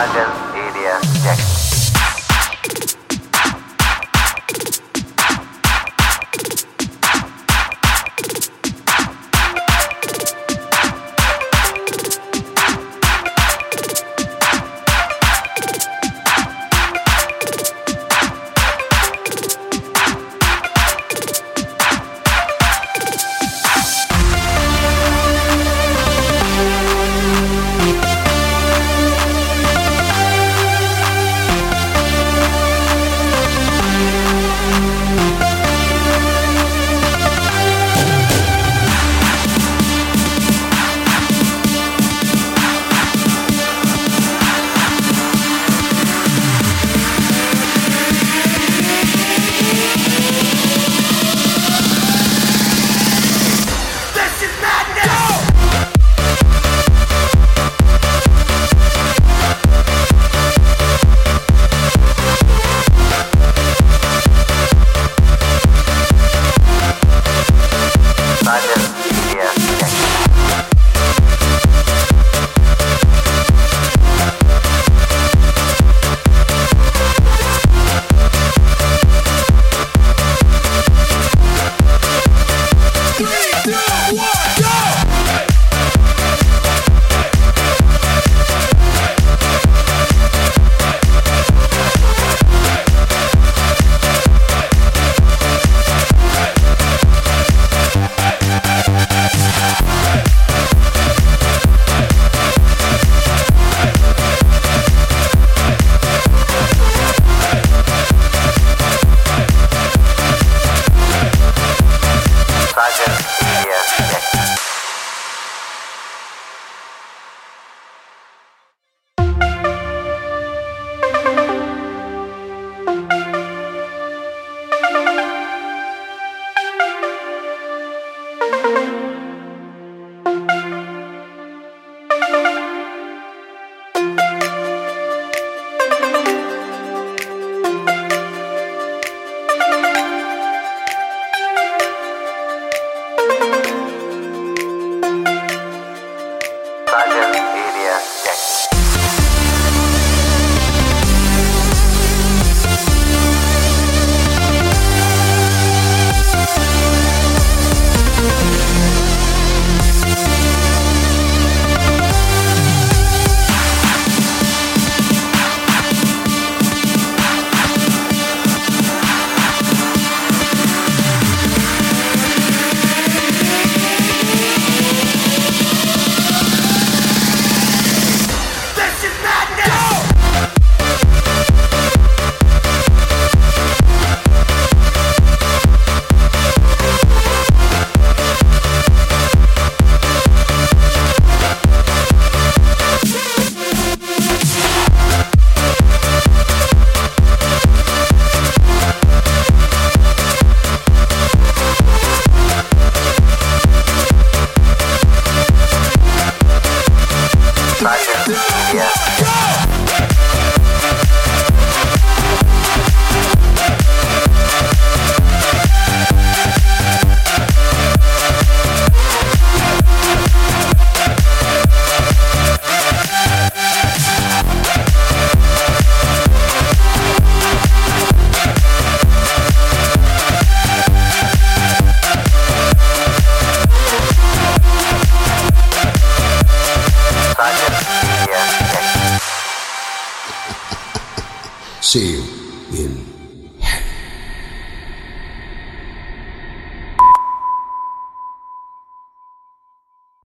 Roger See you in